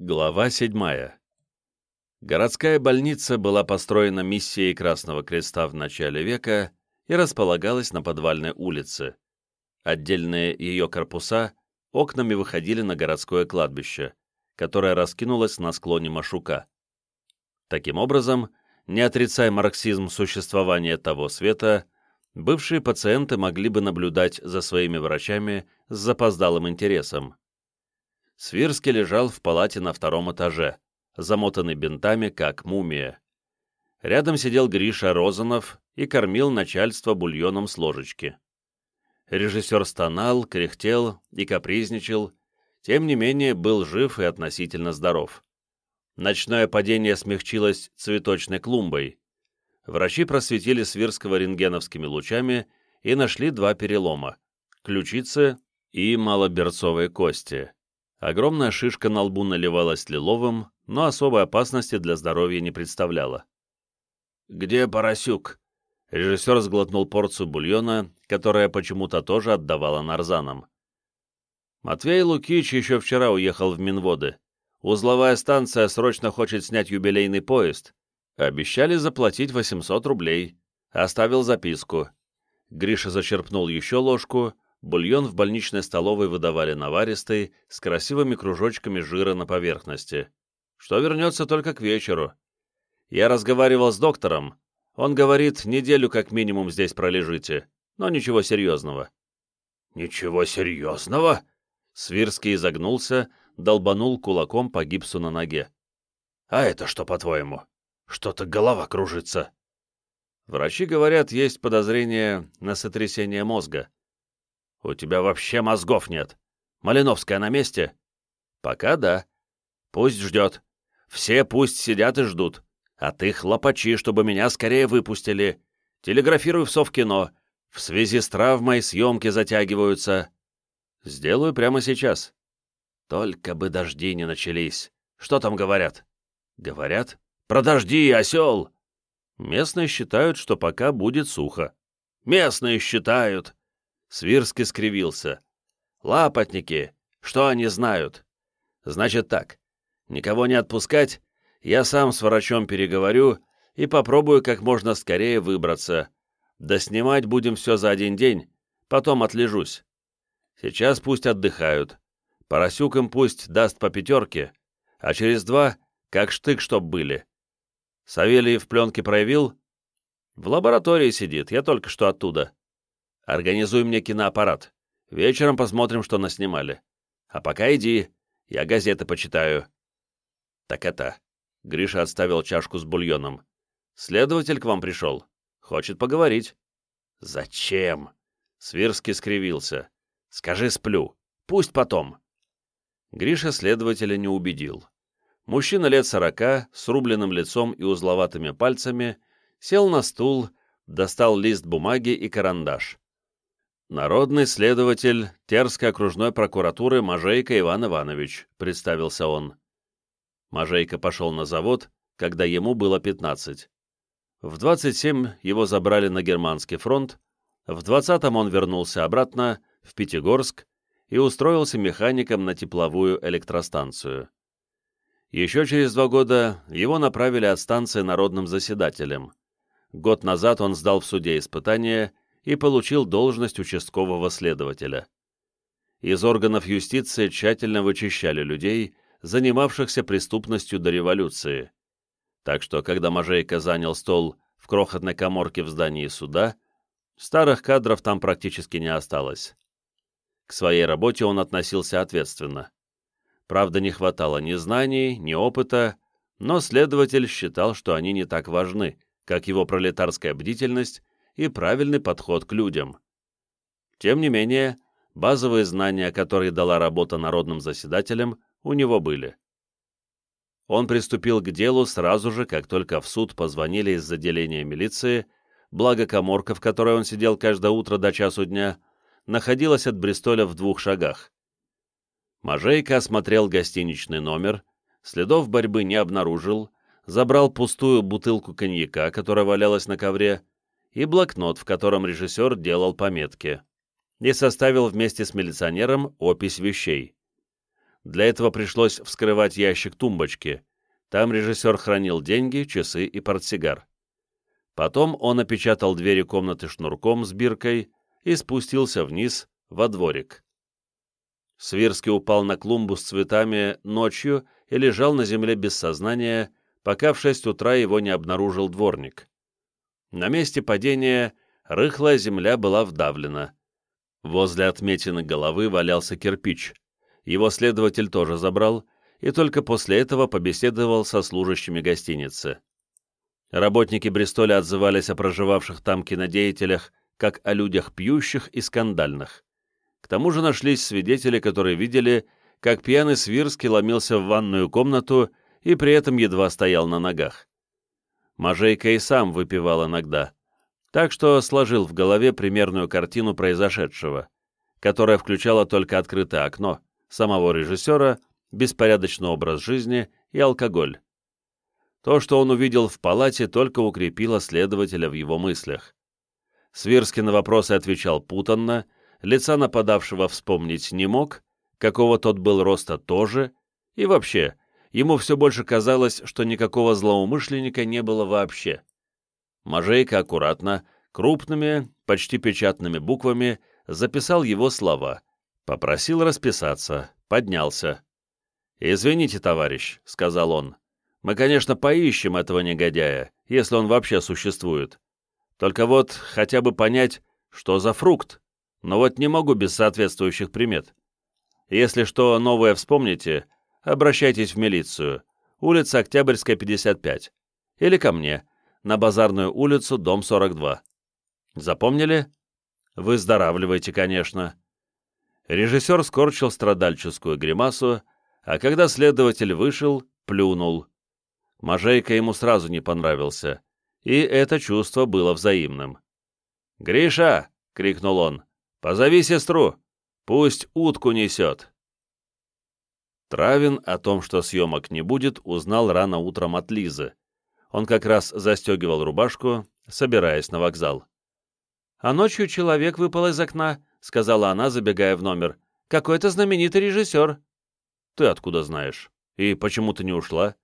Глава 7. Городская больница была построена миссией Красного Креста в начале века и располагалась на подвальной улице. Отдельные ее корпуса окнами выходили на городское кладбище, которое раскинулось на склоне Машука. Таким образом, не отрицая марксизм существования того света, бывшие пациенты могли бы наблюдать за своими врачами с запоздалым интересом. Свирский лежал в палате на втором этаже, замотанный бинтами, как мумия. Рядом сидел Гриша Розанов и кормил начальство бульоном с ложечки. Режиссер стонал, кряхтел и капризничал, тем не менее был жив и относительно здоров. Ночное падение смягчилось цветочной клумбой. Врачи просветили Свирского рентгеновскими лучами и нашли два перелома – ключицы и малоберцовые кости. Огромная шишка на лбу наливалась лиловым, но особой опасности для здоровья не представляла. «Где Поросюк?» Режиссер сглотнул порцию бульона, которая почему-то тоже отдавала нарзанам. Матвей Лукич еще вчера уехал в Минводы. Узловая станция срочно хочет снять юбилейный поезд. Обещали заплатить 800 рублей. Оставил записку. Гриша зачерпнул еще ложку, Бульон в больничной столовой выдавали наваристый, с красивыми кружочками жира на поверхности. Что вернется только к вечеру. Я разговаривал с доктором. Он говорит, неделю как минимум здесь пролежите, но ничего серьезного. «Ничего серьезного?» Свирский изогнулся, долбанул кулаком по гипсу на ноге. «А это что, по-твоему? Что-то голова кружится». Врачи говорят, есть подозрение на сотрясение мозга. «У тебя вообще мозгов нет. Малиновская на месте?» «Пока да. Пусть ждет. Все пусть сидят и ждут. А ты хлопачи, чтобы меня скорее выпустили. Телеграфируй в Совкино. В связи с травмой съемки затягиваются. Сделаю прямо сейчас. Только бы дожди не начались. Что там говорят? Говорят? Про дожди, осел! Местные считают, что пока будет сухо. Местные считают. Свирский скривился. «Лапотники! Что они знают? Значит так, никого не отпускать, я сам с врачом переговорю и попробую как можно скорее выбраться. Да снимать будем все за один день, потом отлежусь. Сейчас пусть отдыхают. Поросюк им пусть даст по пятерке, а через два — как штык, чтоб были. Савелий в пленке проявил? В лаборатории сидит, я только что оттуда. Организуй мне киноаппарат. Вечером посмотрим, что наснимали. А пока иди, я газеты почитаю». «Так это...» — Гриша отставил чашку с бульоном. «Следователь к вам пришел. Хочет поговорить». «Зачем?» — Свирский скривился. «Скажи, сплю. Пусть потом». Гриша следователя не убедил. Мужчина лет сорока, с рубленным лицом и узловатыми пальцами, сел на стул, достал лист бумаги и карандаш. «Народный следователь Терской окружной прокуратуры Мажейко Иван Иванович», — представился он. Мажейко пошел на завод, когда ему было 15. В 27 его забрали на германский фронт, в 20-м он вернулся обратно, в Пятигорск, и устроился механиком на тепловую электростанцию. Еще через два года его направили от станции народным заседателем. Год назад он сдал в суде испытания и получил должность участкового следователя. Из органов юстиции тщательно вычищали людей, занимавшихся преступностью до революции. Так что, когда Мажейко занял стол в крохотной коморке в здании суда, старых кадров там практически не осталось. К своей работе он относился ответственно. Правда, не хватало ни знаний, ни опыта, но следователь считал, что они не так важны, как его пролетарская бдительность и правильный подход к людям. Тем не менее, базовые знания, которые дала работа народным заседателям, у него были. Он приступил к делу сразу же, как только в суд позвонили из отделения милиции, благо коморка, в которой он сидел каждое утро до часу дня, находилась от Бристоля в двух шагах. Мажейка осмотрел гостиничный номер, следов борьбы не обнаружил, забрал пустую бутылку коньяка, которая валялась на ковре, и блокнот, в котором режиссер делал пометки, и составил вместе с милиционером опись вещей. Для этого пришлось вскрывать ящик тумбочки. Там режиссер хранил деньги, часы и портсигар. Потом он опечатал двери комнаты шнурком с биркой и спустился вниз, во дворик. Свирский упал на клумбу с цветами ночью и лежал на земле без сознания, пока в шесть утра его не обнаружил дворник. На месте падения рыхлая земля была вдавлена. Возле отметины головы валялся кирпич. Его следователь тоже забрал, и только после этого побеседовал со служащими гостиницы. Работники Бристоля отзывались о проживавших там кинодеятелях как о людях пьющих и скандальных. К тому же нашлись свидетели, которые видели, как пьяный Свирский ломился в ванную комнату и при этом едва стоял на ногах. Мажейка и сам выпивал иногда, так что сложил в голове примерную картину произошедшего, которая включала только открытое окно, самого режиссера, беспорядочный образ жизни и алкоголь. То, что он увидел в палате, только укрепило следователя в его мыслях. Свирский на вопросы отвечал путанно, лица нападавшего вспомнить не мог, какого тот был роста тоже, и вообще, ему все больше казалось, что никакого злоумышленника не было вообще. Мажейка аккуратно, крупными, почти печатными буквами записал его слова, попросил расписаться, поднялся. «Извините, товарищ», — сказал он, — «мы, конечно, поищем этого негодяя, если он вообще существует. Только вот хотя бы понять, что за фрукт, но вот не могу без соответствующих примет. Если что новое вспомните, обращайтесь в милицию, улица Октябрьская, 55, или ко мне, на Базарную улицу, дом 42. Запомнили? Выздоравливайте, конечно. Режиссер скорчил страдальческую гримасу, а когда следователь вышел, плюнул. Мажейка ему сразу не понравился, и это чувство было взаимным. «Гриша!» — крикнул он. «Позови сестру! Пусть утку несет!» Травин о том, что съемок не будет, узнал рано утром от Лизы. Он как раз застегивал рубашку, собираясь на вокзал. «А ночью человек выпал из окна», — сказала она, забегая в номер. «Какой-то знаменитый режиссер». «Ты откуда знаешь? И почему ты не ушла?»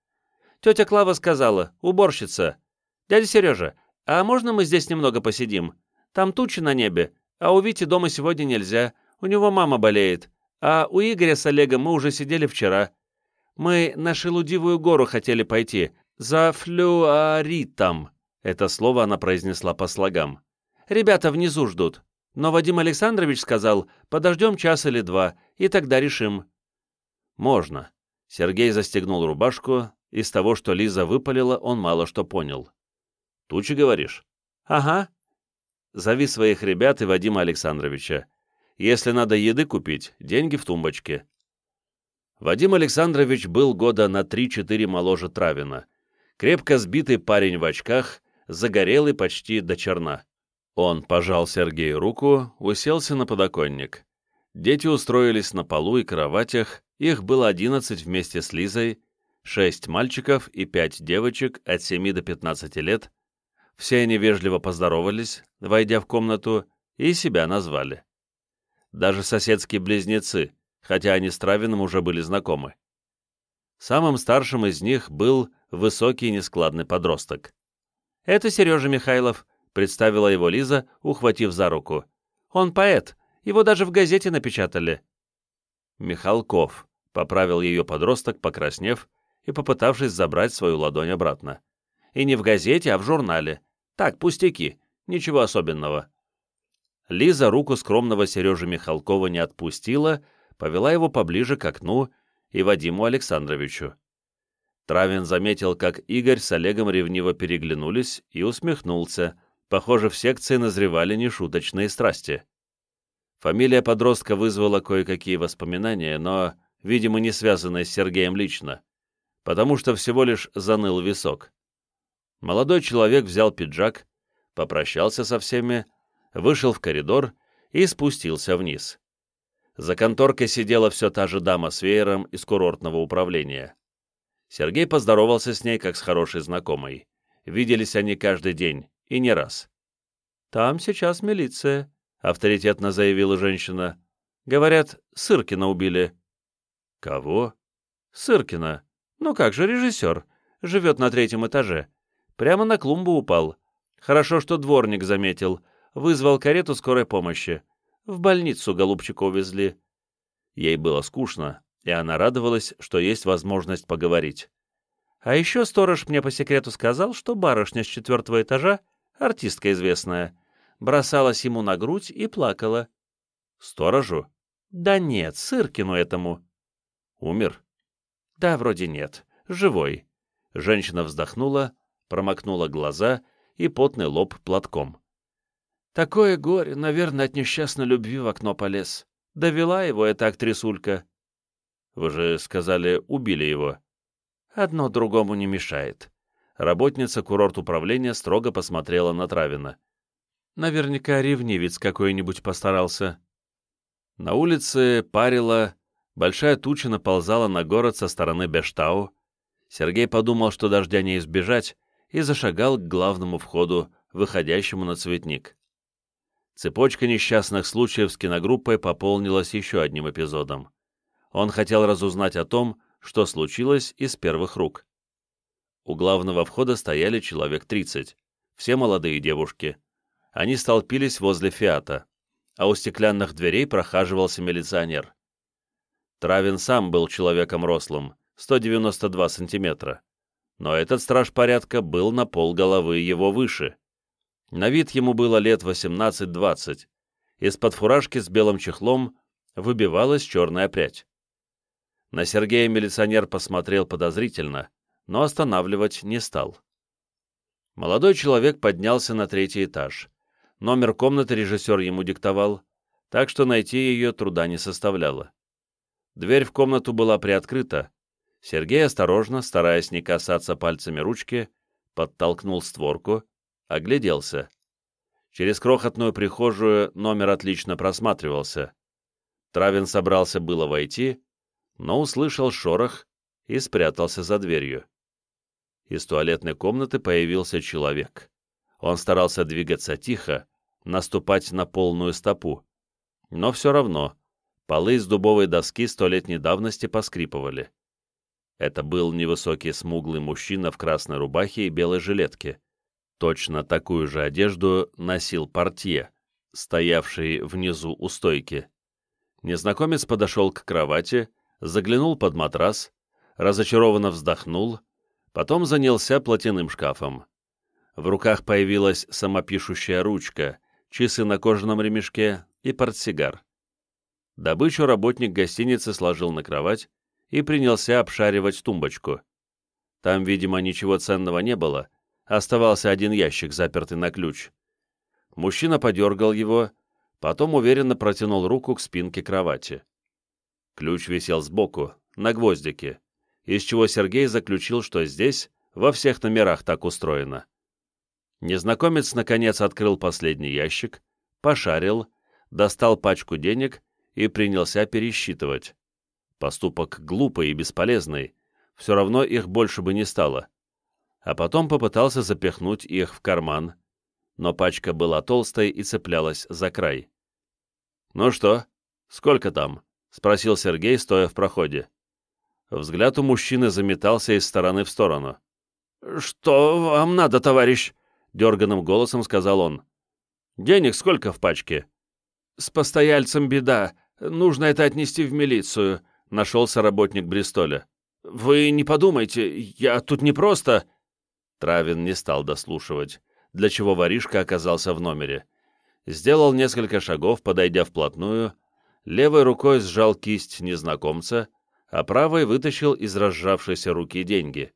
«Тетя Клава сказала, уборщица. «Дядя Сережа, а можно мы здесь немного посидим? Там тучи на небе, а у Вити дома сегодня нельзя, у него мама болеет, а у Игоря с Олегом мы уже сидели вчера. Мы на Шелудивую гору хотели пойти, за флюоритом». Это слово она произнесла по слогам. «Ребята внизу ждут, но Вадим Александрович сказал, подождем час или два, и тогда решим». «Можно». Сергей застегнул рубашку, из того, что Лиза выпалила, он мало что понял. Тучи, говоришь? Ага. Зови своих ребят и Вадима Александровича. Если надо еды купить, деньги в тумбочке. Вадим Александрович был года на 3-4 моложе Травина. Крепко сбитый парень в очках, загорелый почти до черна. Он пожал Сергею руку, уселся на подоконник. Дети устроились на полу и кроватях, их было одиннадцать вместе с Лизой, шесть мальчиков и пять девочек от 7 до 15 лет, все они вежливо поздоровались, войдя в комнату, и себя назвали. Даже соседские близнецы, хотя они с Травиным уже были знакомы. Самым старшим из них был высокий нескладный подросток. «Это Сережа Михайлов», — представила его Лиза, ухватив за руку. «Он поэт, его даже в газете напечатали». «Михалков», — поправил ее подросток, покраснев и попытавшись забрать свою ладонь обратно. И не в газете, а в журнале. Так, пустяки, ничего особенного. Лиза руку скромного Сережи Михалкова не отпустила, повела его поближе к окну и Вадиму Александровичу. Травин заметил, как Игорь с Олегом ревниво переглянулись и усмехнулся. Похоже, в секции назревали нешуточные страсти. Фамилия подростка вызвала кое-какие воспоминания, но, видимо, не связанные с Сергеем лично, потому что всего лишь заныл висок. Молодой человек взял пиджак, попрощался со всеми, вышел в коридор и спустился вниз. За конторкой сидела все та же дама с веером из курортного управления. Сергей поздоровался с ней, как с хорошей знакомой. Виделись они каждый день, и не раз. «Там сейчас милиция», — авторитетно заявила женщина. «Говорят, Сыркина убили». Кого? Сыркина. Ну как же, режиссер. Живет на третьем этаже. Прямо на клумбу упал. Хорошо, что дворник заметил. Вызвал карету скорой помощи. В больницу голубчика увезли. Ей было скучно, и она радовалась, что есть возможность поговорить. А еще сторож мне по секрету сказал, что барышня с четвертого этажа, артистка известная, бросалась ему на грудь и плакала. Сторожу? Да нет, Сыркину этому. Умер? Да, вроде нет. Живой. Женщина вздохнула, промокнула глаза и потный лоб платком. Такое горе, наверное, от несчастной любви в окно полез. Довела его эта актрисулька. Вы же сказали, убили его. Одно другому не мешает. Работница курорт-управления строго посмотрела на Травина. Наверняка ревнивец какой-нибудь постарался. На улице парило, большая туча наползала на город со стороны Бештау. Сергей подумал, что дождя не избежать, и зашагал к главному входу, выходящему на цветник. Цепочка несчастных случаев с киногруппой пополнилась еще одним эпизодом. Он хотел разузнать о том, что случилось из первых рук. У главного входа стояли человек 30, все молодые девушки. Они столпились возле «Фиата», а у стеклянных дверей прохаживался милиционер. Травин сам был человеком рослым, 192 сантиметра, но этот страж порядка был на пол головы его выше. На вид ему было лет 18-20. Из-под фуражки с белым чехлом выбивалась черная прядь. На Сергея милиционер посмотрел подозрительно, но останавливать не стал. Молодой человек поднялся на третий этаж. Номер комнаты режиссер ему диктовал, так что найти ее труда не составляло. Дверь в комнату была приоткрыта. Сергей осторожно, стараясь не касаться пальцами ручки, подтолкнул створку, огляделся. Через крохотную прихожую номер отлично просматривался. Травин собрался было войти, но услышал шорох и спрятался за дверью. Из туалетной комнаты появился человек. Он старался двигаться тихо, наступать на полную стопу. Но все равно полы из дубовой доски столетней давности поскрипывали. Это был невысокий смуглый мужчина в красной рубахе и белой жилетке. Точно такую же одежду носил портье, стоявший внизу у стойки. Незнакомец подошел к кровати, заглянул под матрас, разочарованно вздохнул, потом занялся платяным шкафом. В руках появилась самопишущая ручка, часы на кожаном ремешке и портсигар. Добычу работник гостиницы сложил на кровать и принялся обшаривать тумбочку. Там, видимо, ничего ценного не было, оставался один ящик, запертый на ключ. Мужчина подергал его, потом уверенно протянул руку к спинке кровати. Ключ висел сбоку, на гвоздике, из чего Сергей заключил, что здесь во всех номерах так устроено. Незнакомец, наконец, открыл последний ящик, пошарил, достал пачку денег и принялся пересчитывать. Поступок глупый и бесполезный, все равно их больше бы не стало. А потом попытался запихнуть их в карман, но пачка была толстой и цеплялась за край. «Ну что, сколько там?» — спросил Сергей, стоя в проходе. Взгляд у мужчины заметался из стороны в сторону. «Что вам надо, товарищ?» — дерганым голосом сказал он. «Денег сколько в пачке?» «С постояльцем беда. Нужно это отнести в милицию», — нашелся работник Бристоля. «Вы не подумайте, я тут не просто...» Травин не стал дослушивать, для чего воришка оказался в номере. Сделал несколько шагов, подойдя вплотную, левой рукой сжал кисть незнакомца, а правой вытащил из разжавшейся руки деньги.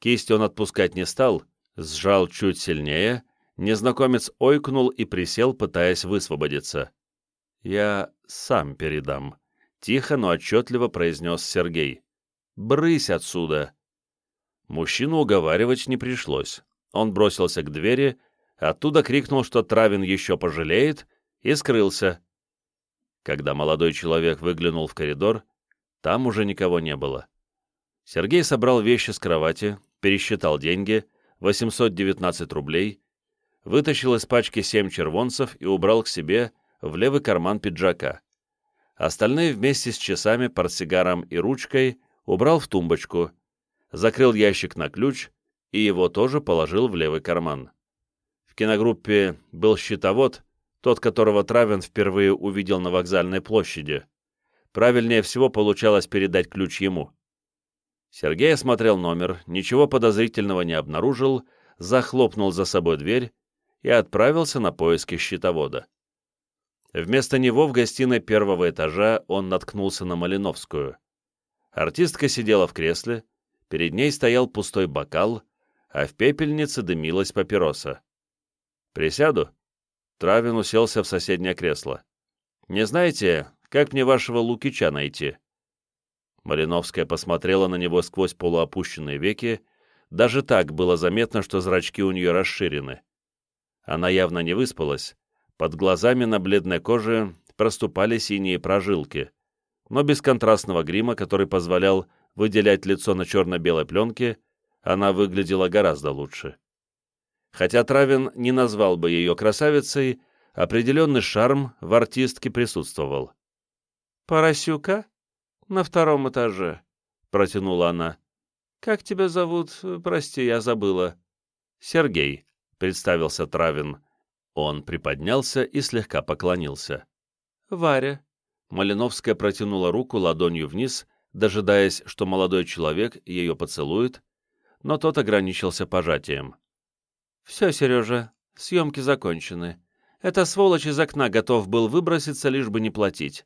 Кисть он отпускать не стал, сжал чуть сильнее, незнакомец ойкнул и присел, пытаясь высвободиться. «Я сам передам», — тихо, но отчетливо произнес Сергей. «Брысь отсюда!» Мужчину уговаривать не пришлось. Он бросился к двери, оттуда крикнул, что Травин еще пожалеет, и скрылся. Когда молодой человек выглянул в коридор, там уже никого не было. Сергей собрал вещи с кровати, пересчитал деньги, 819 рублей, вытащил из пачки семь червонцев и убрал к себе в левый карман пиджака. Остальные вместе с часами, портсигаром и ручкой убрал в тумбочку, закрыл ящик на ключ и его тоже положил в левый карман. В киногруппе был счетовод, тот, которого Травин впервые увидел на вокзальной площади. Правильнее всего получалось передать ключ ему. Сергей осмотрел номер, ничего подозрительного не обнаружил, захлопнул за собой дверь и отправился на поиски счетовода. Вместо него в гостиной первого этажа он наткнулся на Малиновскую. Артистка сидела в кресле, перед ней стоял пустой бокал, а в пепельнице дымилась папироса. «Присяду?» Травин уселся в соседнее кресло. «Не знаете, как мне вашего Лукича найти?» Малиновская посмотрела на него сквозь полуопущенные веки, даже так было заметно, что зрачки у нее расширены. Она явно не выспалась, под глазами на бледной коже проступали синие прожилки, но без контрастного грима, который позволял выделять лицо на черно-белой пленке, она выглядела гораздо лучше. Хотя Травин не назвал бы ее красавицей, определенный шарм в артистке присутствовал. «Поросюка? На втором этаже», — протянула она. «Как тебя зовут? Прости, я забыла». «Сергей», — представился Травин. Он приподнялся и слегка поклонился. «Варя». Малиновская протянула руку ладонью вниз, дожидаясь, что молодой человек ее поцелует, но тот ограничился пожатием. «Все, Сережа, съемки закончены. Эта сволочь из окна готов был выброситься, лишь бы не платить.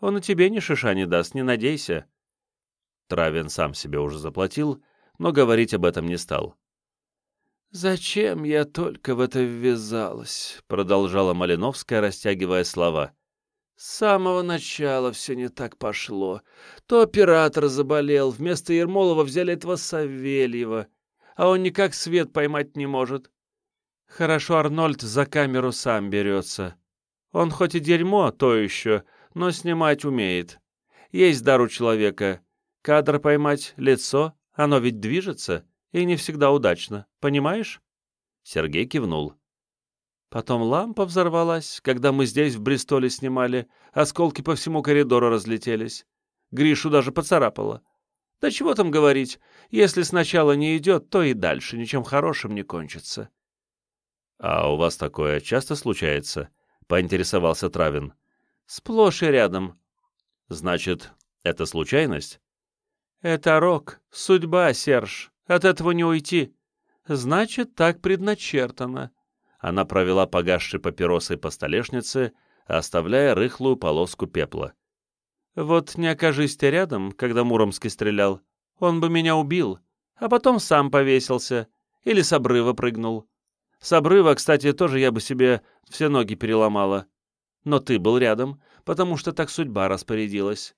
Он и тебе ни шиша не даст, не надейся». Травин сам себе уже заплатил, но говорить об этом не стал. «Зачем я только в это ввязалась?» — продолжала Малиновская, растягивая слова. «С самого начала все не так пошло. То оператор заболел, вместо Ермолова взяли этого Савельева, а он никак свет поймать не может. Хорошо Арнольд за камеру сам берется. Он хоть и дерьмо, то еще, но снимать умеет. Есть дар у человека. Кадр поймать, лицо, оно ведь движется, и не всегда удачно, понимаешь?» Сергей кивнул. Потом лампа взорвалась, когда мы здесь, в Бристоле, снимали. Осколки по всему коридору разлетелись. Гришу даже поцарапало. Да чего там говорить, если сначала не идет, то и дальше ничем хорошим не кончится. — А у вас такое часто случается? — поинтересовался Травин. — Сплошь и рядом. — Значит, это случайность? — Это рок, судьба, Серж. От этого не уйти. Значит, так предначертано. Она провела погасшей папиросой по столешнице, оставляя рыхлую полоску пепла. Вот не окажись ты рядом, когда Муромский стрелял, он бы меня убил, а потом сам повесился или с обрыва прыгнул. С обрыва, кстати, тоже я бы себе все ноги переломала. Но ты был рядом, потому что так судьба распорядилась.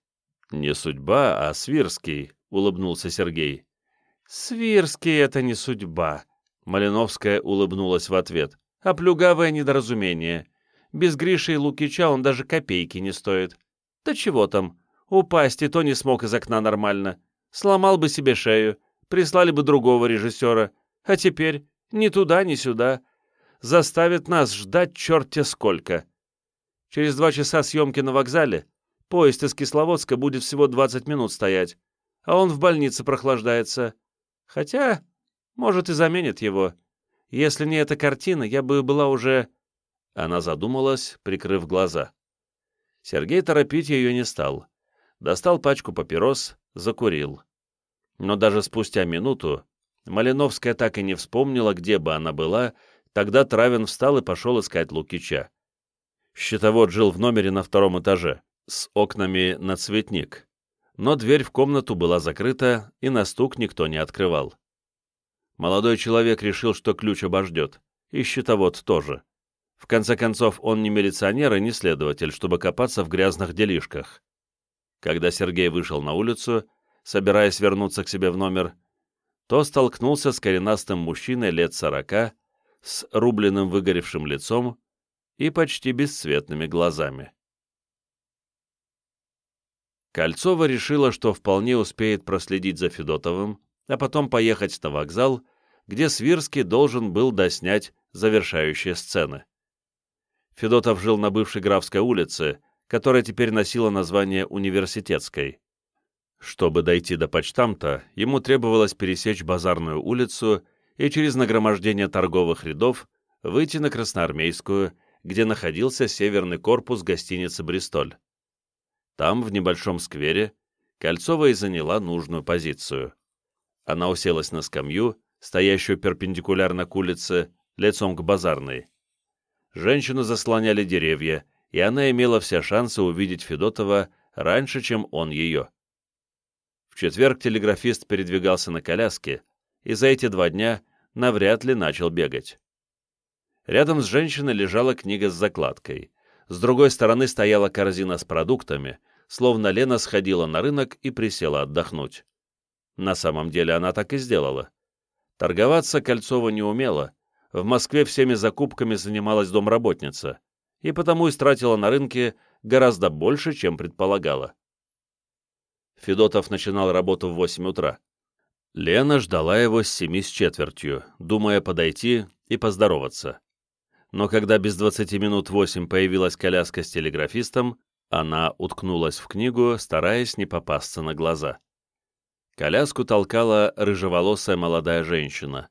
— Не судьба, а Свирский, — улыбнулся Сергей. — Свирский — это не судьба, — Малиновская улыбнулась в ответ, — а плюгавое недоразумение. Без Гриши и Лукича он даже копейки не стоит. Да чего там, упасть и то не смог из окна нормально. Сломал бы себе шею, прислали бы другого режиссера. А теперь ни туда, ни сюда. Заставит нас ждать черт-те сколько. Через два часа съемки на вокзале поезд из Кисловодска будет всего 20 минут стоять, а он в больнице прохлаждается. Хотя, может, и заменит его. Если не эта картина, я бы была уже...» Она задумалась, прикрыв глаза. Сергей торопить ее не стал. Достал пачку папирос, закурил. Но даже спустя минуту Малиновская так и не вспомнила, где бы она была, тогда Травин встал и пошел искать Лукича. Щитовод жил в номере на втором этаже, с окнами на цветник. Но дверь в комнату была закрыта, и на стук никто не открывал. Молодой человек решил, что ключ обождет, и щитовод тоже. В конце концов, он не милиционер и не следователь, чтобы копаться в грязных делишках. Когда Сергей вышел на улицу, собираясь вернуться к себе в номер, то столкнулся с коренастым мужчиной лет сорока, с рубленным выгоревшим лицом и почти бесцветными глазами. Кольцова решила, что вполне успеет проследить за Федотовым, а потом поехать на вокзал, где Свирский должен был доснять завершающие сцены. Федотов жил на бывшей Графской улице, которая теперь носила название Университетской. Чтобы дойти до почтамта, ему требовалось пересечь базарную улицу и через нагромождение торговых рядов выйти на Красноармейскую, где находился северный корпус гостиницы «Бристоль». Там, в небольшом сквере, Кольцова и заняла нужную позицию. Она уселась на скамью, стоящую перпендикулярно к улице, лицом к базарной. Женщину заслоняли деревья, и она имела все шансы увидеть Федотова раньше, чем он ее. В четверг телеграфист передвигался на коляске, и за эти два дня навряд ли начал бегать. Рядом с женщиной лежала книга с закладкой. С другой стороны стояла корзина с продуктами, словно Лена сходила на рынок и присела отдохнуть. На самом деле она так и сделала. Торговаться Кольцова не умела, в Москве всеми закупками занималась домработница, и потому истратила на рынке гораздо больше, чем предполагала. Федотов начинал работу в 8 утра. Лена ждала его с семи с четвертью, думая подойти и поздороваться. Но когда без 20 минут 8 появилась коляска с телеграфистом, она уткнулась в книгу, стараясь не попасться на глаза. Коляску толкала рыжеволосая молодая женщина.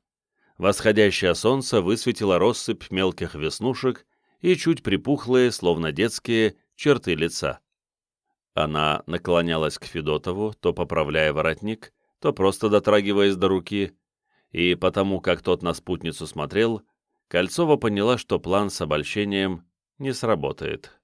Восходящее солнце высветило россыпь мелких веснушек и чуть припухлые, словно детские, черты лица. Она наклонялась к Федотову, то поправляя воротник, то просто дотрагиваясь до руки, и потому, как тот на спутницу смотрел, Кольцова поняла, что план с обольщением не сработает.